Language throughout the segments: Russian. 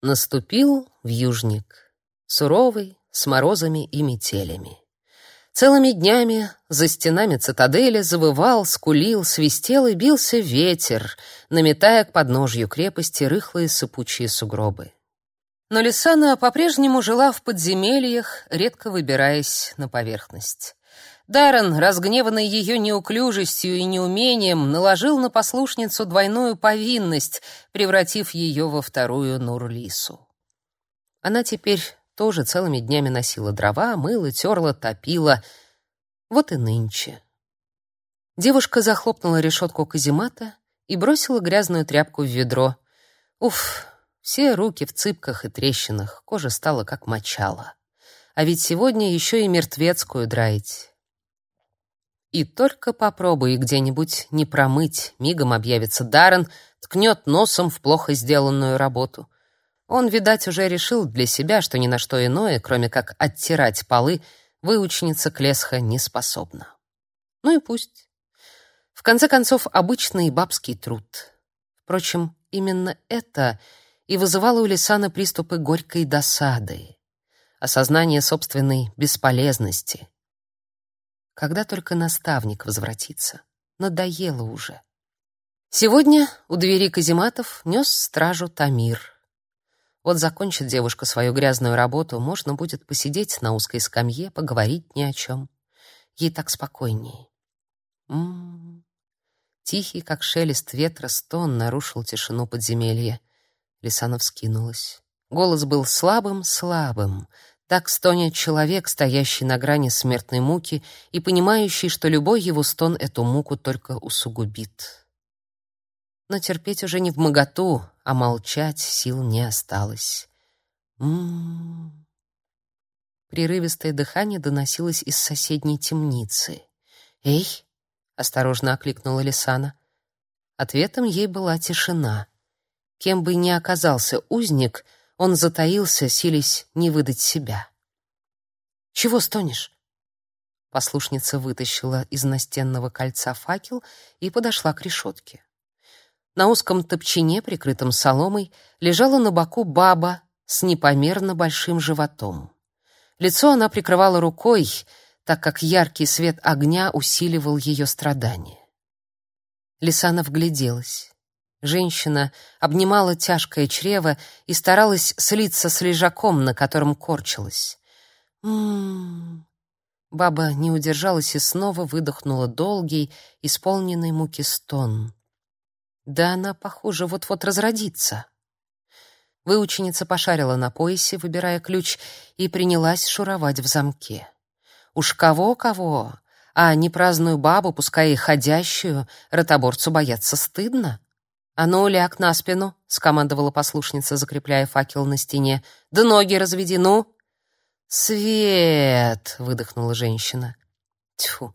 Наступил вьюжник, суровый, с морозами и метелями. Целыми днями за стенами цитадели завывал, скулил, свистел и бился ветер, наметая к подножью крепости рыхлые сыпучие сугробы. Но Лисана по-прежнему жила в подземельях, редко выбираясь на поверхность. Даррен, разгневанный ее неуклюжестью и неумением, наложил на послушницу двойную повинность, превратив ее во вторую Нурлису. Она теперь тоже целыми днями носила дрова, мыла, терла, топила. Вот и нынче. Девушка захлопнула решетку каземата и бросила грязную тряпку в ведро. Уф, все руки в цыпках и трещинах, кожа стала как мочало. А ведь сегодня еще и мертвецкую драить. И только попробуй где-нибудь не промыть, мигом объявится Даррен, ткнет носом в плохо сделанную работу. Он, видать, уже решил для себя, что ни на что иное, кроме как оттирать полы, выученица Клесха не способна. Ну и пусть. В конце концов, обычный бабский труд. Впрочем, именно это и вызывало у Лисана приступы горькой досады, осознание собственной бесполезности — когда только наставник возвратится. Надоело уже. Сегодня у двери казематов нес стражу Тамир. Вот закончит девушка свою грязную работу, можно будет посидеть на узкой скамье, поговорить ни о чем. Ей так спокойнее. М-м-м. Тихий, как шелест ветра, стон нарушил тишину подземелья. Лисана вскинулась. Голос был слабым-слабым, так стонет человек, стоящий на грани смертной муки и понимающий, что любой его стон эту муку только усугубит. Но терпеть уже не в моготу, а молчать сил не осталось. М-м-м. Прерывистое дыхание доносилось из соседней темницы. «Эй!» — осторожно окликнула Лисана. Ответом ей была тишина. Кем бы ни оказался узник — он затаился, силясь не выдать себя. «Чего стонешь?» Послушница вытащила из настенного кольца факел и подошла к решетке. На узком топчине, прикрытом соломой, лежала на боку баба с непомерно большим животом. Лицо она прикрывала рукой, так как яркий свет огня усиливал ее страдания. Лисана вгляделась. Женщина обнимала тяжкое чрево и старалась слиться с лежаком, на котором корчилась. М-м. Баба не удержалась и снова выдохнула долгий, исполненный муки стон. Да она, похоже, вот-вот разродится. Выученица пошарила на поясе, выбирая ключ, и принялась шуровать в замке. Уж кого-кого, а не праздную бабу, пускай и ходящую, ротоборцу бояться стыдно. «А ну, ляг на спину», — скомандовала послушница, закрепляя факел на стене. «Да ноги разведи, ну!» «Свет!» — выдохнула женщина. Тьфу!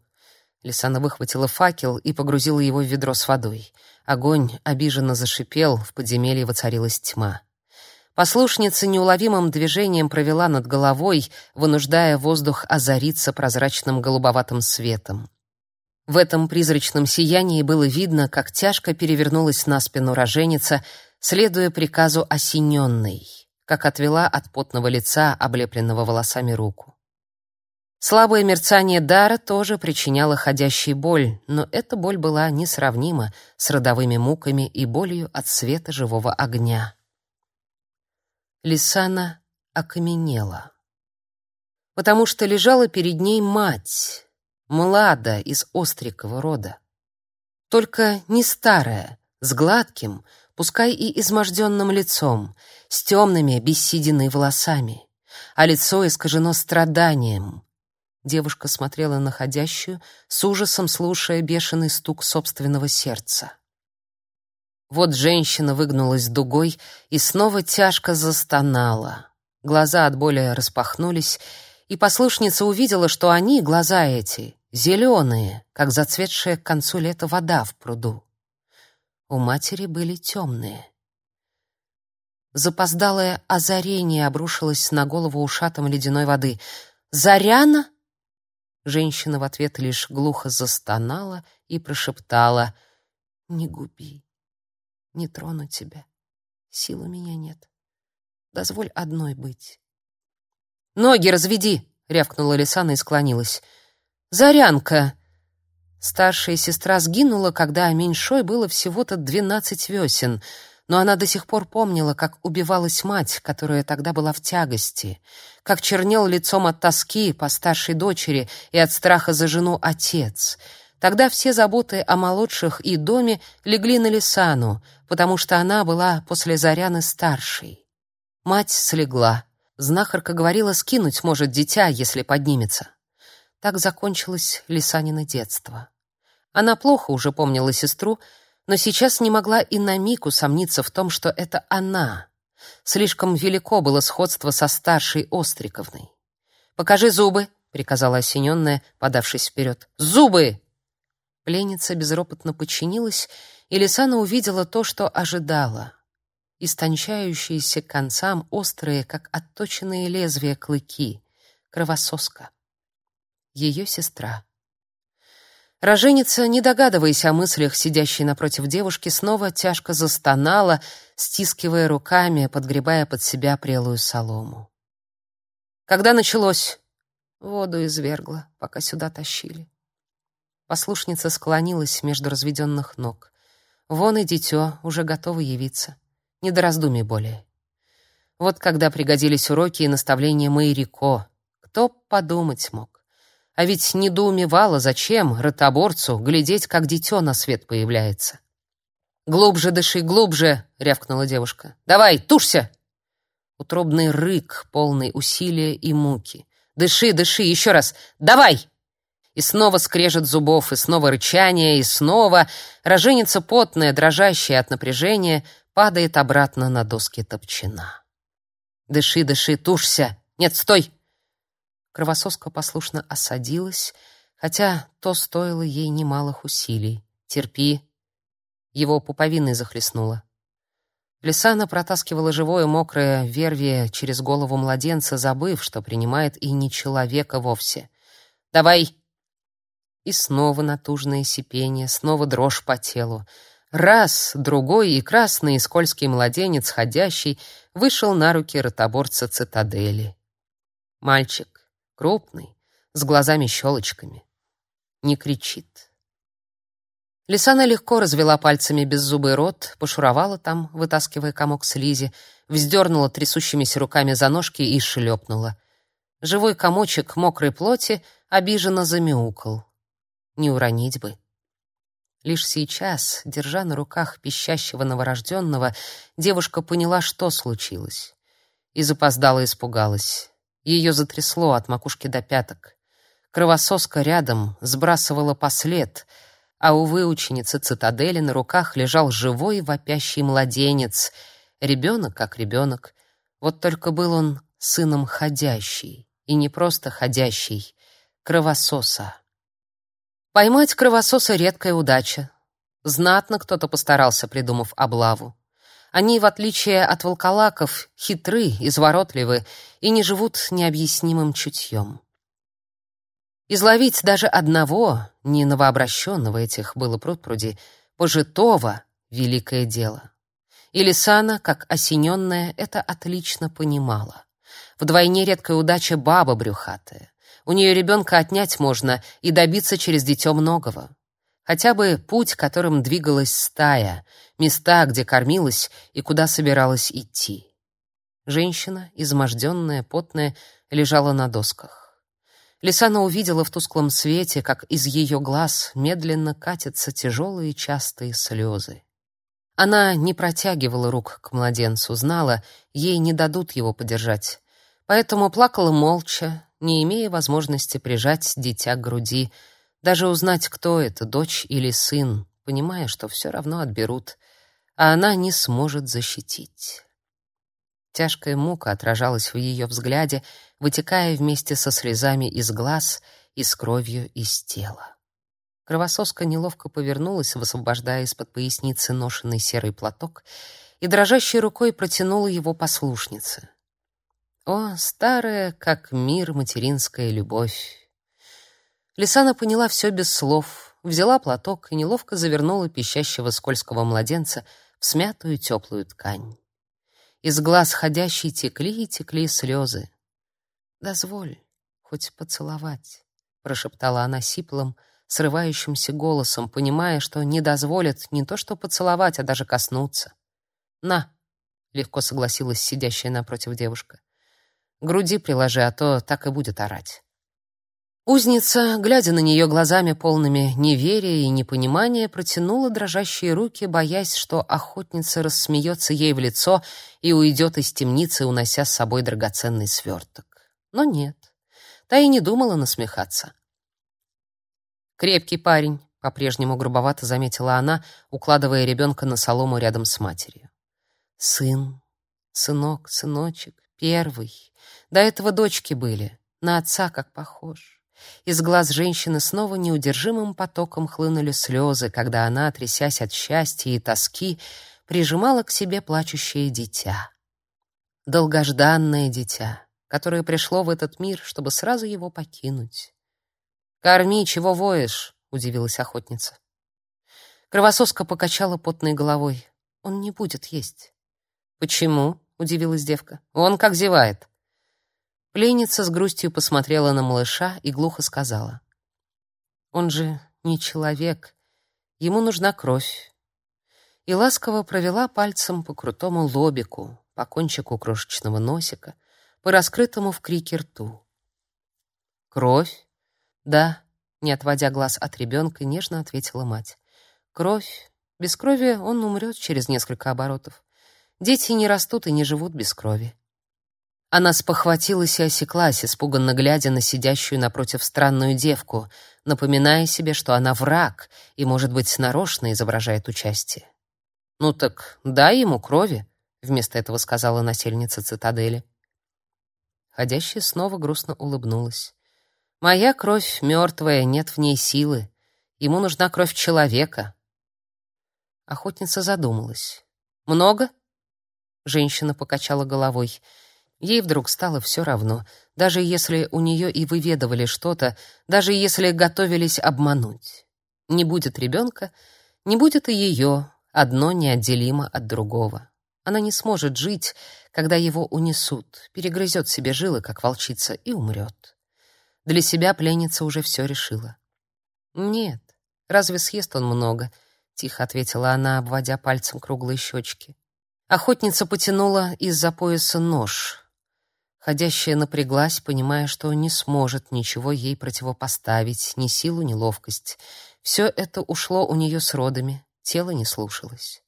Лисана выхватила факел и погрузила его в ведро с водой. Огонь обиженно зашипел, в подземелье воцарилась тьма. Послушница неуловимым движением провела над головой, вынуждая воздух озариться прозрачным голубоватым светом. В этом призрачном сиянии было видно, как тяжко перевернулась на спину роженица, следуя приказу осененной, как отвела от потного лица, облепленного волосами, руку. Слабое мерцание дара тоже причиняло ходящей боль, но эта боль была несравнима с родовыми муками и болью от света живого огня. Лисана окаменела, потому что лежала перед ней мать, Млада из Острикова рода. Только не старая, с гладким, пускай и изможденным лицом, с темными, без волосами, а лицо искажено страданием. Девушка смотрела на ходящую, с ужасом слушая бешеный стук собственного сердца. Вот женщина выгнулась дугой и снова тяжко застонала. Глаза от боли распахнулись, и послушница увидела, что они, глаза эти, зеленые, как зацветшая к концу лета вода в пруду. У матери были темные. Запоздалое озарение обрушилось на голову ушатом ледяной воды. «Заряна?» Женщина в ответ лишь глухо застонала и прошептала «Не губи, не трону тебя, сил у меня нет. дозволь одной быть. «Ноги разведи!» — рявкнула Лисана и склонилась. «Зарянка!» Старшая сестра сгинула, когда меньшой было всего-то двенадцать весен, но она до сих пор помнила, как убивалась мать, которая тогда была в тягости, как чернел лицом от тоски по старшей дочери и от страха за жену отец. Тогда все заботы о молодших и доме легли на Лисану, потому что она была после Заряны старшей. Мать слегла. Знахарка говорила, скинуть может дитя, если поднимется. Так закончилось Лисанина детство. Она плохо уже помнила сестру, но сейчас не могла и на миг усомниться в том, что это она. Слишком велико было сходство со старшей Остриковной. «Покажи зубы», — приказала осененная, подавшись вперед. «Зубы!» Пленница безропотно подчинилась, и Лисана увидела то, что ожидала. Истончающиеся к концам острые, как отточенные лезвия клыки, кровососка. Ее сестра. Роженица, не догадываясь о мыслях сидящей напротив девушки, снова тяжко застонала, стискивая руками, подгребая под себя прелую солому. Когда началось? Воду извергла, пока сюда тащили. Послушница склонилась между разведенных ног. Вон и дитё, уже готово явиться. Не до раздумий более. Вот когда пригодились уроки и наставления Майрико. Кто подумать мог? А ведь недоумевала, зачем ротоборцу глядеть, как дитё на свет появляется. «Глубже дыши, глубже!» — рявкнула девушка. «Давай, тушься!» Утробный рык, полный усилия и муки. «Дыши, дыши, еще раз! Давай!» И снова скрежет зубов, и снова рычание, и снова роженица потная, дрожащая от напряжения, падает обратно на доски топчина. «Дыши, дыши, тушься! Нет, стой!» Кровососка послушно осадилась, хотя то стоило ей немалых усилий. «Терпи!» Его пуповиной захлестнуло. Лисана протаскивала живое мокрое вервие через голову младенца, забыв, что принимает и не человека вовсе. «Давай!» И снова натужное сипение, снова дрожь по телу. Раз, другой и красный и скользкий младенец, ходящий, вышел на руки ротоборца цитадели. Мальчик, крупный, с глазами-щелочками. Не кричит. Лисана легко развела пальцами беззубый рот, пошуровала там, вытаскивая комок слизи, вздернула трясущимися руками за ножки и шлепнула. Живой комочек мокрой плоти обиженно замяукал. Не уронить бы. Лишь сейчас, держа на руках пищащего новорожденного, девушка поняла, что случилось. И запоздала испугалась. Ее затрясло от макушки до пяток. Кровососка рядом сбрасывала послед, а у выученицы цитадели на руках лежал живой вопящий младенец. Ребенок как ребенок. Вот только был он сыном ходящий. И не просто ходящий, кровососа. Поймать кровососа — редкая удача. Знатно кто-то постарался, придумав облаву. Они, в отличие от волколаков, хитры, изворотливы и не живут необъяснимым чутьем. Изловить даже одного, не новообращенного этих было пруд-пруди, пожитого — великое дело. И Лисана, как осененная, это отлично понимала. Вдвойне редкая удача баба брюхатая. У нее ребенка отнять можно и добиться через дитё многого. Хотя бы путь, которым двигалась стая, места, где кормилась и куда собиралась идти. Женщина, изможденная, потная, лежала на досках. Лисана увидела в тусклом свете, как из ее глаз медленно катятся тяжелые частые слезы. Она не протягивала рук к младенцу, знала, ей не дадут его подержать. Поэтому плакала молча, не имея возможности прижать дитя к груди, даже узнать, кто это, дочь или сын, понимая, что все равно отберут, а она не сможет защитить. Тяжкая мука отражалась в ее взгляде, вытекая вместе со слезами из глаз и с кровью из тела. Кровососка неловко повернулась, высвобождая из-под поясницы ношенный серый платок, и дрожащей рукой протянула его послушнице. О, старая, как мир, материнская любовь! Лисана поняла все без слов, взяла платок и неловко завернула пищащего скользкого младенца в смятую теплую ткань. Из глаз ходящей текли и текли слезы. «Дозволь хоть поцеловать», — прошептала она сиплым, срывающимся голосом, понимая, что не дозволит не то что поцеловать, а даже коснуться. «На», — легко согласилась сидящая напротив девушка. «Груди приложи, а то так и будет орать». Узница, глядя на нее глазами полными неверия и непонимания, протянула дрожащие руки, боясь, что охотница рассмеется ей в лицо и уйдет из темницы, унося с собой драгоценный сверток. Но нет, та и не думала насмехаться. «Крепкий парень», — по-прежнему грубовато заметила она, укладывая ребенка на солому рядом с матерью. «Сын, сынок, сыночек, первый. До этого дочки были, на отца как похож». Из глаз женщины снова неудержимым потоком хлынули слезы, когда она, трясясь от счастья и тоски, прижимала к себе плачущее дитя. Долгожданное дитя, которое пришло в этот мир, чтобы сразу его покинуть. «Корми, чего воешь?» — удивилась охотница. Кровососка покачала потной головой. «Он не будет есть». «Почему?» — удивилась девка. «Он как зевает». Пленница с грустью посмотрела на малыша и глухо сказала: "Он же не человек, ему нужна кровь". И ласково провела пальцем по крутому лобику, по кончику крошечного носика, по раскрытому в крике рту. "Кровь?" "Да", не отводя глаз от ребенка, нежно ответила мать. "Кровь. Без крови он умрет через несколько оборотов. Дети не растут и не живут без крови". Она спохватилась и осеклась, испуганно глядя на сидящую напротив странную девку, напоминая себе, что она враг и, может быть, нарочно изображает участие. «Ну так дай ему крови», — вместо этого сказала насельница цитадели. Ходящая снова грустно улыбнулась. «Моя кровь мертвая, нет в ней силы. Ему нужна кровь человека». Охотница задумалась. «Много?» Женщина покачала головой. Ей вдруг стало все равно, даже если у нее и выведывали что-то, даже если готовились обмануть. Не будет ребенка, не будет и ее, одно неотделимо от другого. Она не сможет жить, когда его унесут, перегрызет себе жилы, как волчица, и умрет. Для себя пленница уже все решила. «Нет, разве съест он много?» — тихо ответила она, обводя пальцем круглые щечки. Охотница потянула из-за пояса нож — Ходящая напряглась, понимая, что не сможет ничего ей противопоставить, ни силу, ни ловкость. Все это ушло у нее с родами, тело не слушалось.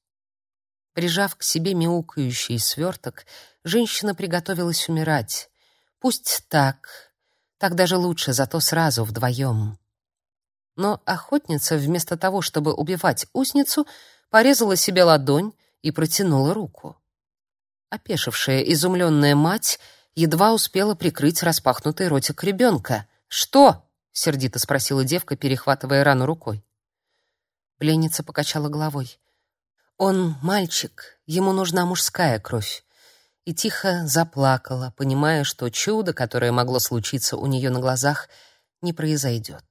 Прижав к себе мяукающий сверток, женщина приготовилась умирать. Пусть так, так даже лучше, зато сразу вдвоем. Но охотница, вместо того, чтобы убивать узницу, порезала себе ладонь и протянула руку. Опешившая, изумленная мать едва успела прикрыть распахнутый ротик ребенка. «Что?» — сердито спросила девка, перехватывая рану рукой. Пленница покачала головой. «Он мальчик, ему нужна мужская кровь». И тихо заплакала, понимая, что чудо, которое могло случиться у нее на глазах, не произойдет.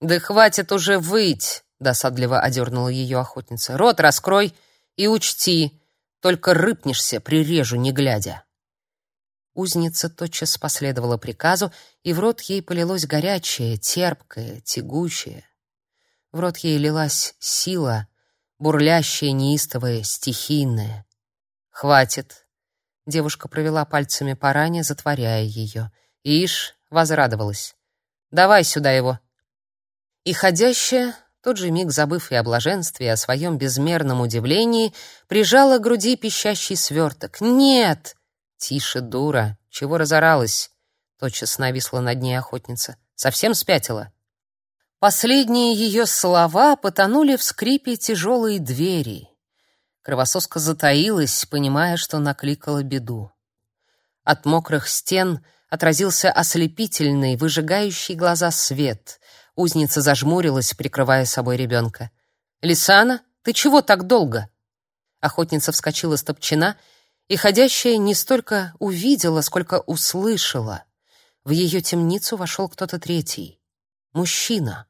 «Да хватит уже выть!» — досадливо одернула ее охотница. «Рот раскрой и учти, только рыпнешься, прирежу, не глядя». Узница тотчас последовала приказу, и в рот ей полилось горячее, терпкое, тягучее. В рот ей лилась сила, бурлящая, неистовая, стихийная. «Хватит!» Девушка провела пальцами по ране, затворяя ее. Ишь, возрадовалась. «Давай сюда его!» И ходящая, тот же миг забыв и о блаженстве, и о своем безмерном удивлении, прижала к груди пищащий сверток. «Нет!» «Тише, дура! Чего разоралась?» Тотчас нависла над ней охотница. «Совсем спятила?» Последние ее слова потонули в скрипе тяжелой двери. Кровососка затаилась, понимая, что накликала беду. От мокрых стен отразился ослепительный, выжигающий глаза свет. Узница зажмурилась, прикрывая собой ребенка. «Лисана, ты чего так долго?» Охотница вскочила с топчина и ходящая не столько увидела, сколько услышала. В ее темницу вошел кто-то третий. Мужчина.